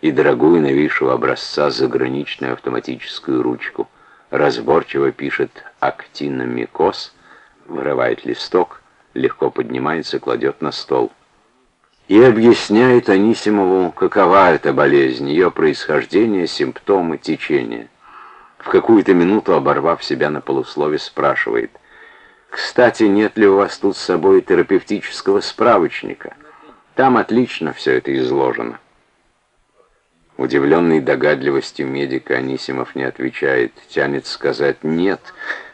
и дорогую новейшего образца заграничную автоматическую ручку. Разборчиво пишет «Актиномикоз», вырывает листок, легко поднимается, кладет на стол. И объясняет Анисимову, какова эта болезнь, ее происхождение, симптомы, течение. В какую-то минуту, оборвав себя на полуслове, спрашивает, «Кстати, нет ли у вас тут с собой терапевтического справочника? Там отлично все это изложено». Удивленный догадливостью медика Анисимов не отвечает, тянет сказать «нет».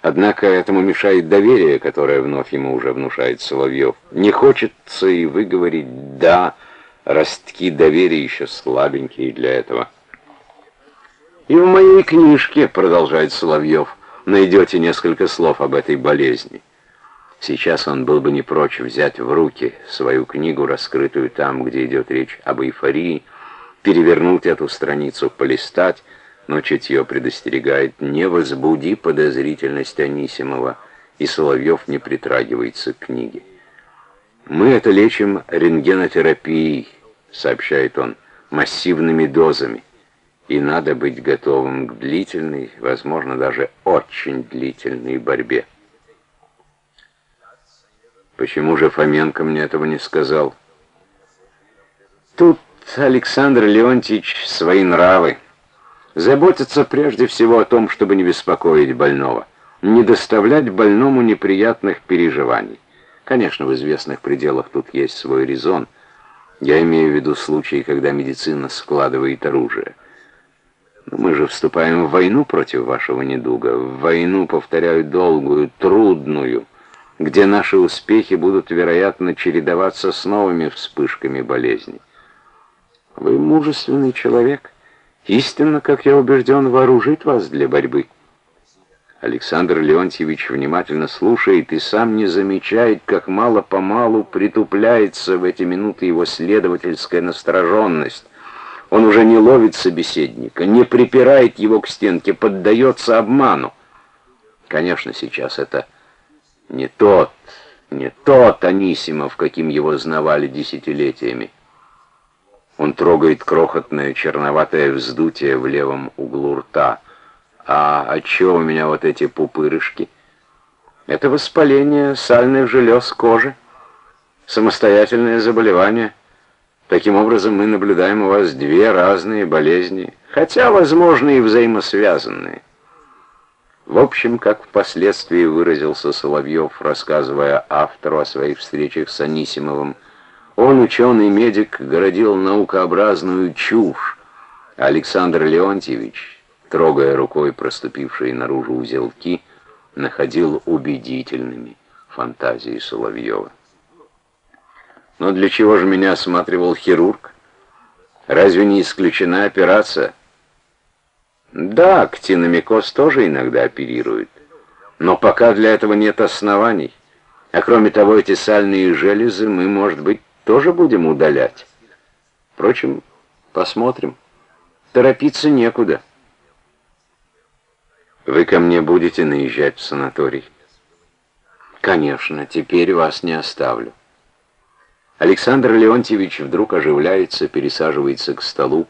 Однако этому мешает доверие, которое вновь ему уже внушает Соловьев. Не хочется и выговорить «да», ростки доверия еще слабенькие для этого. «И в моей книжке», — продолжает Соловьев, — «найдете несколько слов об этой болезни». Сейчас он был бы не прочь взять в руки свою книгу, раскрытую там, где идет речь об эйфории, перевернуть эту страницу, полистать, но чутье предостерегает «не возбуди подозрительность Анисимова», и Соловьев не притрагивается к книге. «Мы это лечим рентгенотерапией», — сообщает он, — «массивными дозами, и надо быть готовым к длительной, возможно, даже очень длительной борьбе». «Почему же Фоменко мне этого не сказал?» «Тут Александр Леонтьевич свои нравы. Заботится прежде всего о том, чтобы не беспокоить больного, не доставлять больному неприятных переживаний. Конечно, в известных пределах тут есть свой резон. Я имею в виду случаи, когда медицина складывает оружие. Но мы же вступаем в войну против вашего недуга, в войну, повторяю, долгую, трудную, где наши успехи будут, вероятно, чередоваться с новыми вспышками болезни. Вы мужественный человек. Истинно, как я убежден, вооружит вас для борьбы. Александр Леонтьевич внимательно слушает и сам не замечает, как мало-помалу притупляется в эти минуты его следовательская настороженность. Он уже не ловит собеседника, не припирает его к стенке, поддается обману. Конечно, сейчас это не тот, не тот Анисимов, каким его знавали десятилетиями. Он трогает крохотное черноватое вздутие в левом углу рта. А отчего у меня вот эти пупырышки? Это воспаление сальных желез кожи. Самостоятельное заболевание. Таким образом, мы наблюдаем у вас две разные болезни, хотя, возможно, и взаимосвязанные. В общем, как впоследствии выразился Соловьев, рассказывая автору о своих встречах с Анисимовым, он, ученый-медик, городил наукообразную чушь. Александр Леонтьевич, трогая рукой проступившие наружу узелки, находил убедительными фантазии Соловьева. Но для чего же меня осматривал хирург? Разве не исключена операция? Да, актиномикоз тоже иногда оперируют. Но пока для этого нет оснований. А кроме того, эти сальные железы мы, может быть, тоже будем удалять. Впрочем, посмотрим. Торопиться некуда. Вы ко мне будете наезжать в санаторий? Конечно, теперь вас не оставлю. Александр Леонтьевич вдруг оживляется, пересаживается к столу,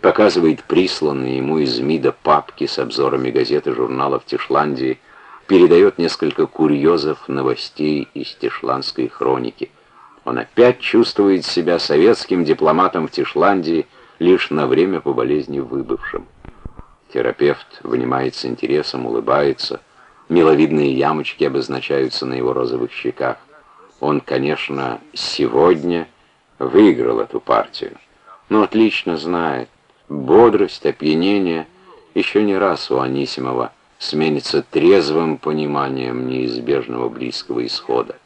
показывает присланные ему из МИДа папки с обзорами газет и журналов Тишландии, передает несколько курьезов новостей из Тишландской хроники. Он опять чувствует себя советским дипломатом в Тишландии, лишь на время по болезни выбывшим. Терапевт вынимает с интересом, улыбается. Миловидные ямочки обозначаются на его розовых щеках. Он, конечно, сегодня выиграл эту партию, но отлично знает, бодрость, опьянение еще не раз у Анисимова сменится трезвым пониманием неизбежного близкого исхода.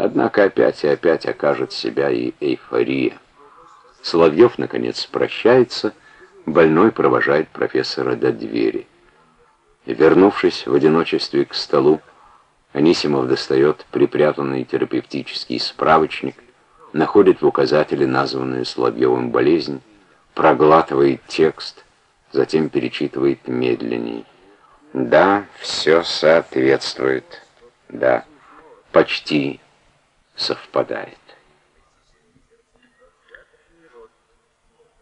Однако опять и опять окажет себя и эйфория. Соловьев, наконец, прощается, больной провожает профессора до двери. Вернувшись в одиночестве к столу, Анисимов достает припрятанный терапевтический справочник, находит в указателе названную Соловьевым болезнь, проглатывает текст, затем перечитывает медленнее. Да, все соответствует. Да, почти совпадает.